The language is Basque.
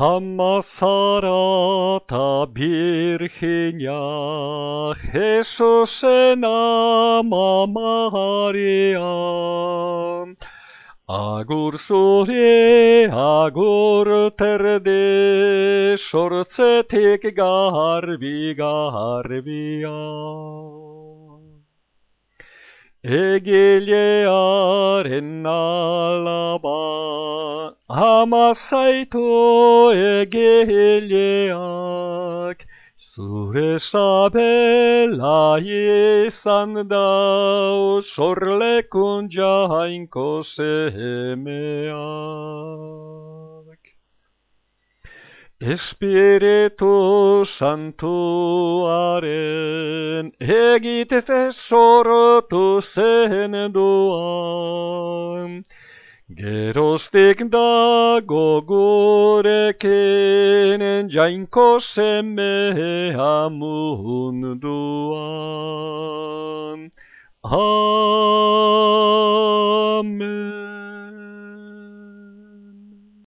Αμασαράτα πυρχινιά, Ιησούς εν άμα Μαρία. Αγούρ σουρί, αγούρ τερδί, Σορτσε τίκ γάρβι γάρβια. Alaba, ama zaitu egileak, zure sabela izan da sorlekun jainko semeak. Espiritu santuaren egite sortu zen duan, Geroztik dago gurekin jainko semea munduan.